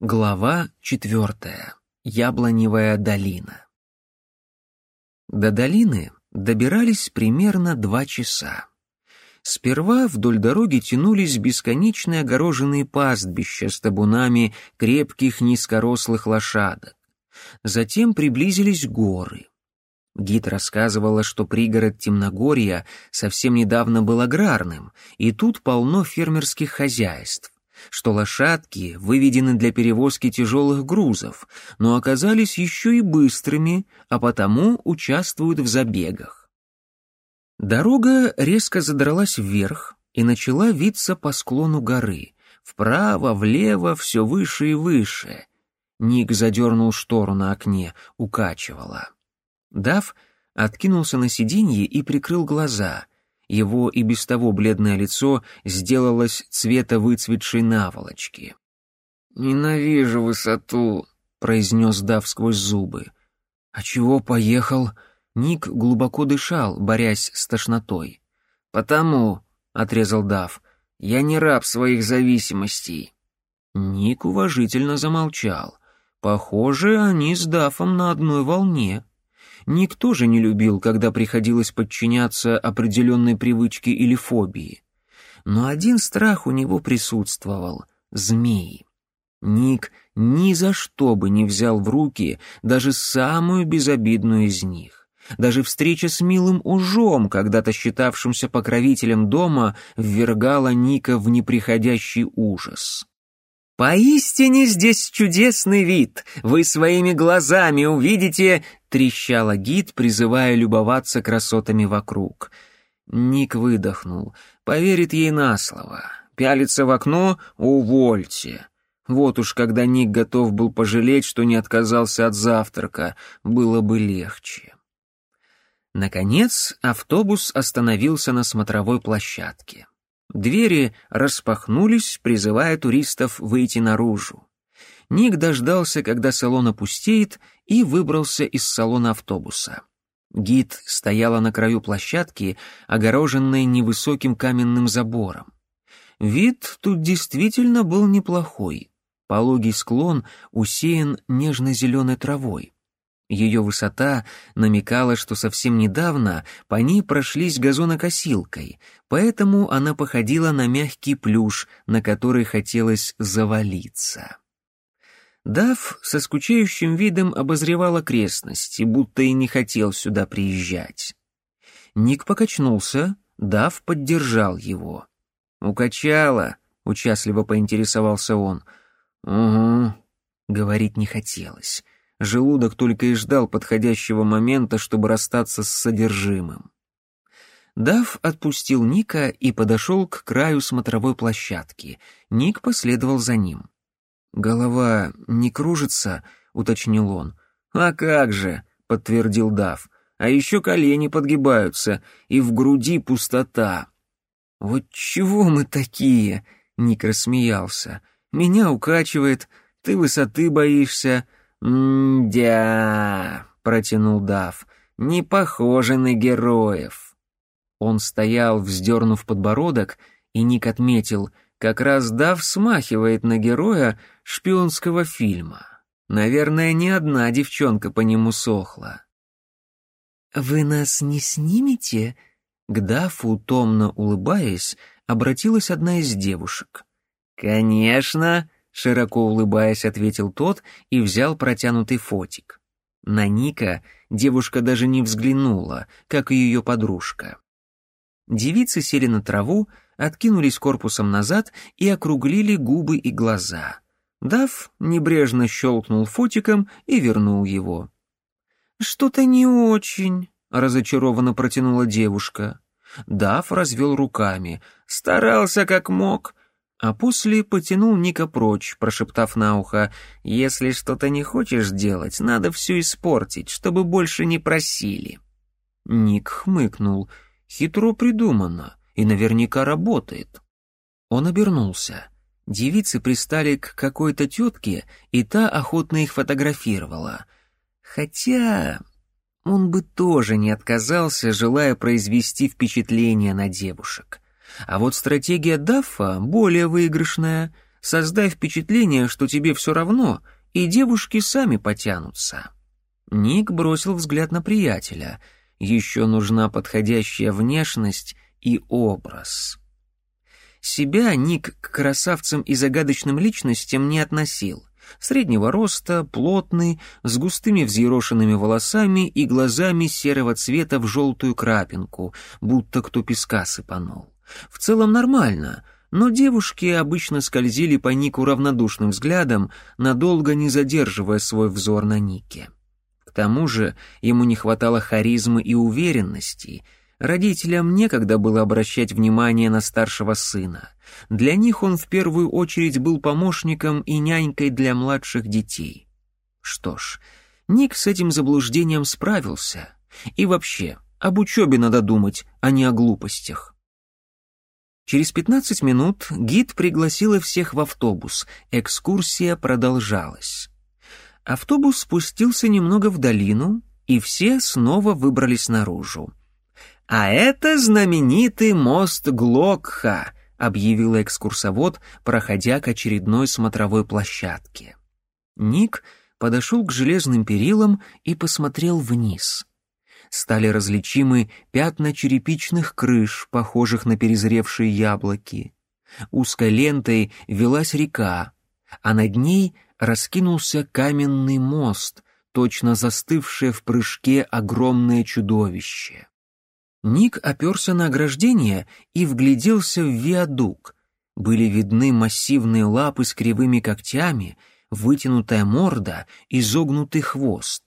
Глава четвертая. Яблоневая долина. До долины добирались примерно два часа. Сперва вдоль дороги тянулись бесконечные огороженные пастбища с табунами крепких низкорослых лошадок. Затем приблизились горы. Гид рассказывала, что пригород Темногорья совсем недавно был аграрным, и тут полно фермерских хозяйств что лошадки выведены для перевозки тяжелых грузов, но оказались еще и быстрыми, а потому участвуют в забегах. Дорога резко задралась вверх и начала виться по склону горы, вправо, влево, все выше и выше. Ник задернул штору на окне, укачивала. Дав откинулся на сиденье и прикрыл глаза — его и без того бледное лицо сделалось цвета выцветшей наволочки. «Ненавижу высоту», — произнес Дав сквозь зубы. «А чего поехал?» Ник глубоко дышал, борясь с тошнотой. «Потому», — отрезал Дав, — «я не раб своих зависимостей». Ник уважительно замолчал. Похоже, они с Дафом на одной волне. Никто же не любил, когда приходилось подчиняться определенной привычке или фобии. Но один страх у него присутствовал — змеи. Ник ни за что бы не взял в руки даже самую безобидную из них. Даже встреча с милым ужом, когда-то считавшимся покровителем дома, ввергала Ника в неприходящий ужас. «Поистине здесь чудесный вид! Вы своими глазами увидите...» — трещала гид, призывая любоваться красотами вокруг. Ник выдохнул. Поверит ей на слово. Пялится в окно — увольте. Вот уж когда Ник готов был пожалеть, что не отказался от завтрака, было бы легче. Наконец автобус остановился на смотровой площадке. Двери распахнулись, призывая туристов выйти наружу. Ник дождался, когда салон опустеет, и выбрался из салона автобуса. Гид стояла на краю площадки, огороженной невысоким каменным забором. Вид тут действительно был неплохой. Пологий склон усеян нежно-зеленой травой. Ее высота намекала, что совсем недавно по ней прошлись газонокосилкой, поэтому она походила на мягкий плюш, на который хотелось завалиться. Дав со скучающим видом обозревал окрестности, будто и не хотел сюда приезжать. Ник покачнулся, Дав поддержал его. «Укачало», — участливо поинтересовался он. «Угу», — говорить не хотелось. Желудок только и ждал подходящего момента, чтобы расстаться с содержимым. Дав отпустил Ника и подошел к краю смотровой площадки. Ник последовал за ним. «Голова не кружится?» — уточнил он. «А как же!» — подтвердил Дав. «А еще колени подгибаются, и в груди пустота». «Вот чего мы такие?» — Ник рассмеялся. «Меня укачивает, ты высоты боишься, «М-дя», — протянул Дав, — «не похоже на героев». Он стоял, вздернув подбородок, и Ник отметил, как раз Дав смахивает на героя шпионского фильма. Наверное, ни одна девчонка по нему сохла. «Вы нас не снимете?» К Дафу, томно улыбаясь, обратилась одна из девушек. «Конечно!» Широко улыбаясь, ответил тот и взял протянутый фотик. На Ника девушка даже не взглянула, как и ее подружка. Девицы сели на траву, откинулись корпусом назад и округлили губы и глаза. Дав небрежно щелкнул фотиком и вернул его. «Что-то не очень», — разочарованно протянула девушка. Дав развел руками. «Старался как мог а после потянул Ника прочь, прошептав на ухо, «Если что-то не хочешь делать, надо все испортить, чтобы больше не просили». Ник хмыкнул. Хитро придумано и наверняка работает. Он обернулся. Девицы пристали к какой-то тетке, и та охотно их фотографировала. Хотя он бы тоже не отказался, желая произвести впечатление на девушек. А вот стратегия Даффа более выигрышная. создай впечатление, что тебе все равно, и девушки сами потянутся». Ник бросил взгляд на приятеля. Еще нужна подходящая внешность и образ. Себя Ник к красавцам и загадочным личностям не относил. Среднего роста, плотный, с густыми взъерошенными волосами и глазами серого цвета в желтую крапинку, будто кто песка сыпанул. В целом нормально, но девушки обычно скользили по Нику равнодушным взглядом, надолго не задерживая свой взор на Нике. К тому же ему не хватало харизмы и уверенности — Родителям некогда было обращать внимание на старшего сына. Для них он в первую очередь был помощником и нянькой для младших детей. Что ж, Ник с этим заблуждением справился. И вообще, об учебе надо думать, а не о глупостях. Через 15 минут гид пригласила всех в автобус. Экскурсия продолжалась. Автобус спустился немного в долину, и все снова выбрались наружу. «А это знаменитый мост Глокха», — объявил экскурсовод, проходя к очередной смотровой площадке. Ник подошел к железным перилам и посмотрел вниз. Стали различимы пятна черепичных крыш, похожих на перезревшие яблоки. Узкой лентой велась река, а над ней раскинулся каменный мост, точно застывшее в прыжке огромное чудовище. Ник оперся на ограждение и вгляделся в виадук. Были видны массивные лапы с кривыми когтями, вытянутая морда, изогнутый хвост.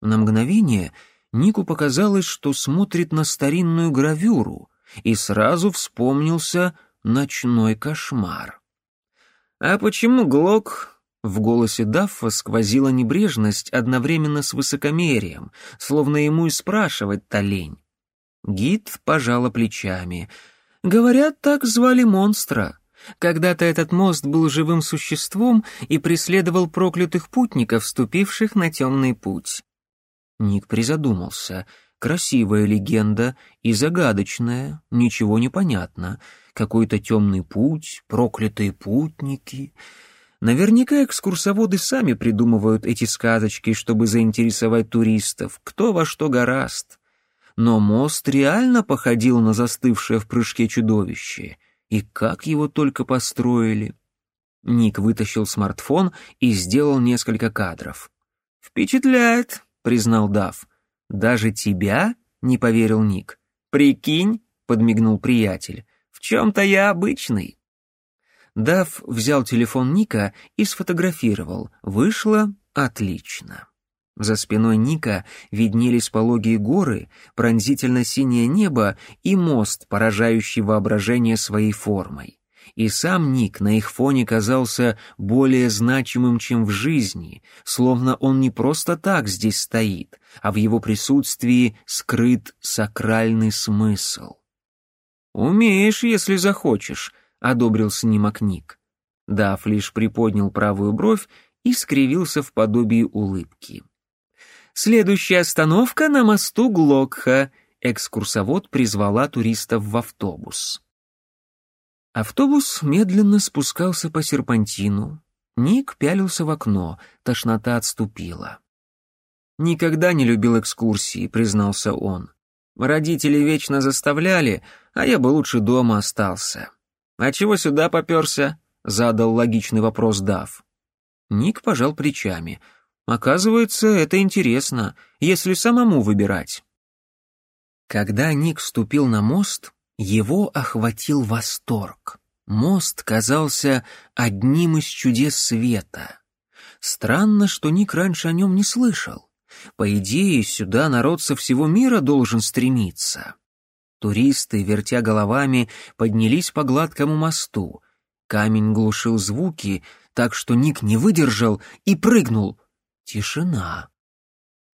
На мгновение Нику показалось, что смотрит на старинную гравюру, и сразу вспомнился ночной кошмар. «А почему Глок?» В голосе Даффа сквозила небрежность одновременно с высокомерием, словно ему и спрашивать-то лень. Гид пожала плечами. «Говорят, так звали монстра. Когда-то этот мост был живым существом и преследовал проклятых путников, вступивших на темный путь». Ник призадумался. Красивая легенда и загадочная, ничего не понятно. Какой-то темный путь, проклятые путники. Наверняка экскурсоводы сами придумывают эти сказочки, чтобы заинтересовать туристов. Кто во что гораст но мост реально походил на застывшее в прыжке чудовище. И как его только построили. Ник вытащил смартфон и сделал несколько кадров. «Впечатляет», — признал Дав. «Даже тебя?» — не поверил Ник. «Прикинь», — подмигнул приятель, — «в чем-то я обычный». Дав взял телефон Ника и сфотографировал. Вышло отлично. За спиной Ника виднелись пологие горы, пронзительно-синее небо и мост, поражающий воображение своей формой. И сам Ник на их фоне казался более значимым, чем в жизни, словно он не просто так здесь стоит, а в его присутствии скрыт сакральный смысл. «Умеешь, если захочешь», — одобрил снимок Ник. Даф лишь приподнял правую бровь и скривился в подобии улыбки. Следующая остановка на мосту Глокха. Экскурсовод призвала туристов в автобус. Автобус медленно спускался по серпантину. Ник пялился в окно, тошнота отступила. «Никогда не любил экскурсии», — признался он. «Родители вечно заставляли, а я бы лучше дома остался». «А чего сюда поперся?» — задал логичный вопрос Дав. Ник пожал плечами — Оказывается, это интересно, если самому выбирать. Когда Ник ступил на мост, его охватил восторг. Мост казался одним из чудес света. Странно, что Ник раньше о нем не слышал. По идее, сюда народ со всего мира должен стремиться. Туристы, вертя головами, поднялись по гладкому мосту. Камень глушил звуки, так что Ник не выдержал и прыгнул — Тишина.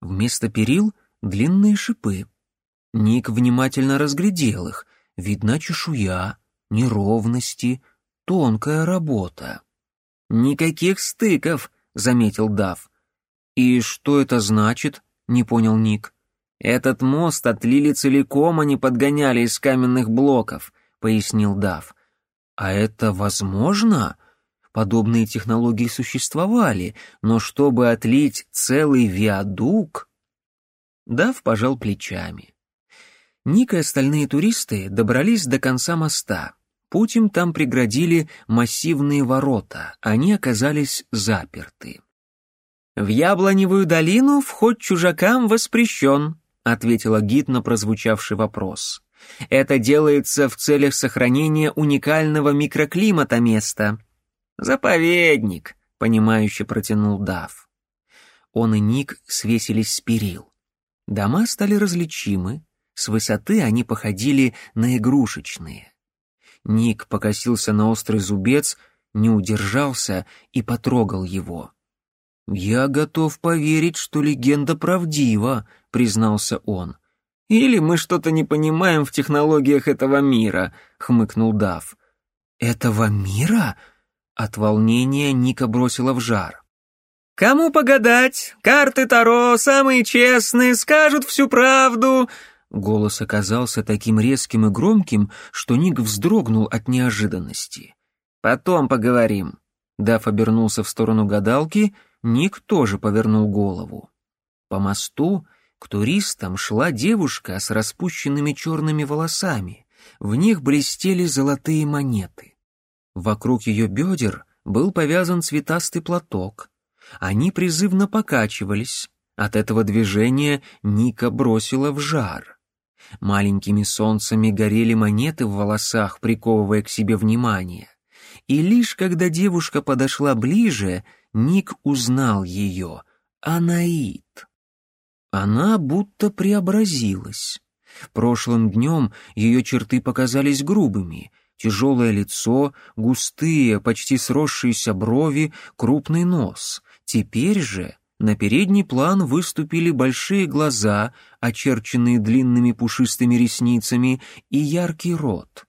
Вместо перил — длинные шипы. Ник внимательно разглядел их. Видна чешуя, неровности, тонкая работа. «Никаких стыков», — заметил Дав. «И что это значит?» — не понял Ник. «Этот мост отлили целиком, а не подгоняли из каменных блоков», — пояснил Дав. «А это возможно?» подобные технологии существовали, но чтобы отлить целый виадук... Дав пожал плечами. Ник и остальные туристы добрались до конца моста. Путь им там преградили массивные ворота, они оказались заперты. «В Яблоневую долину вход чужакам воспрещен», — ответила гид на прозвучавший вопрос. «Это делается в целях сохранения уникального микроклимата места». «Заповедник», — понимающе протянул Дав. Он и Ник свесились с перил. Дома стали различимы, с высоты они походили на игрушечные. Ник покосился на острый зубец, не удержался и потрогал его. «Я готов поверить, что легенда правдива», — признался он. «Или мы что-то не понимаем в технологиях этого мира», — хмыкнул Дав. «Этого мира?» От волнения Ника бросила в жар. «Кому погадать? Карты Таро, самые честные, скажут всю правду!» Голос оказался таким резким и громким, что Ник вздрогнул от неожиданности. «Потом поговорим». Дав обернулся в сторону гадалки — Ник тоже повернул голову. По мосту к туристам шла девушка с распущенными черными волосами. В них блестели золотые монеты. Вокруг ее бедер был повязан цветастый платок. Они призывно покачивались. От этого движения Ника бросила в жар. Маленькими солнцами горели монеты в волосах, приковывая к себе внимание. И лишь когда девушка подошла ближе, Ник узнал ее. Анаит. Она будто преобразилась. Прошлым днем ее черты показались грубыми. Тяжелое лицо, густые, почти сросшиеся брови, крупный нос. Теперь же на передний план выступили большие глаза, очерченные длинными пушистыми ресницами, и яркий рот.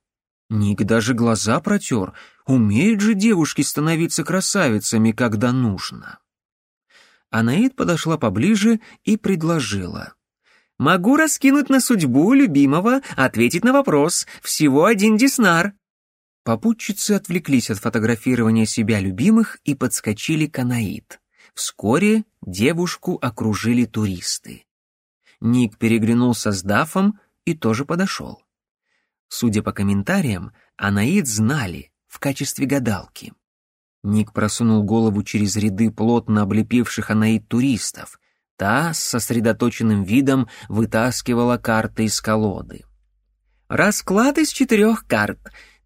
Ник даже глаза протер, Умеют же девушки становиться красавицами, когда нужно. Анаид подошла поближе и предложила. «Могу раскинуть на судьбу любимого, ответить на вопрос. Всего один диснар». Попутчицы отвлеклись от фотографирования себя любимых и подскочили к Анаид. Вскоре девушку окружили туристы. Ник переглянулся с Дафом и тоже подошел. Судя по комментариям, Анаид знали, в качестве гадалки. Ник просунул голову через ряды плотно облепивших Анаид туристов. Та с сосредоточенным видом вытаскивала карты из колоды. «Расклад из четырех карт.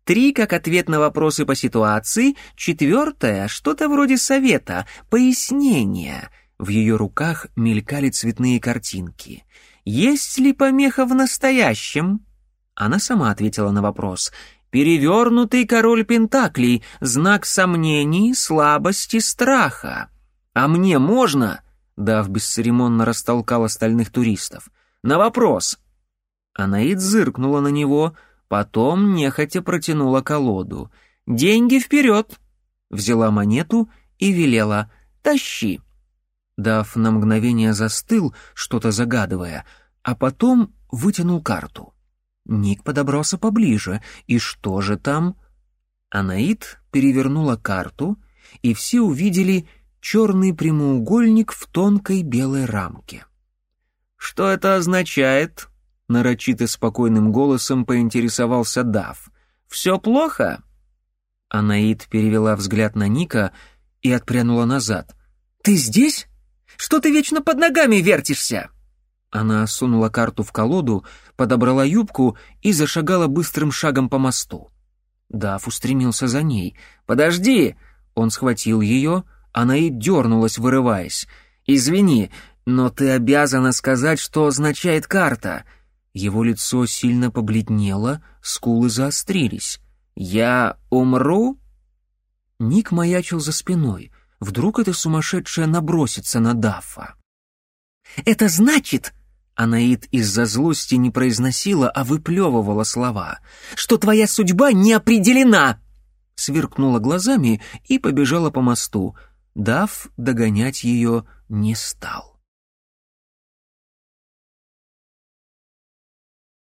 Три как ответ на вопросы по ситуации, четвертая — что-то вроде совета, пояснения». В ее руках мелькали цветные картинки. «Есть ли помеха в настоящем?» Она сама ответила на вопрос. Перевернутый король Пентаклей — знак сомнений, слабости, страха. А мне можно? Дав бесцеремонно растолкал остальных туристов. На вопрос. Анаид зыркнула на него, потом нехотя протянула колоду. «Деньги вперед!» Взяла монету и велела «Тащи!» Дав на мгновение застыл, что-то загадывая, а потом вытянул карту. Ник подобрался поближе. И что же там? Анаит перевернула карту, и все увидели черный прямоугольник в тонкой белой рамке. «Что это означает?» — нарочито спокойным голосом поинтересовался Дав. «Все плохо?» Анаит перевела взгляд на Ника и отпрянула назад. «Ты здесь? Что ты вечно под ногами вертишься?» Она сунула карту в колоду, подобрала юбку и зашагала быстрым шагом по мосту. Даф устремился за ней. «Подожди!» Он схватил ее, она и дернулась, вырываясь. «Извини, но ты обязана сказать, что означает карта». Его лицо сильно побледнело, скулы заострились. «Я умру?» Ник маячил за спиной. Вдруг эта сумасшедшая набросится на Даффа. «Это значит...» Анаид из-за злости не произносила, а выплевывала слова. «Что твоя судьба не определена!» Сверкнула глазами и побежала по мосту. Дав догонять ее не стал.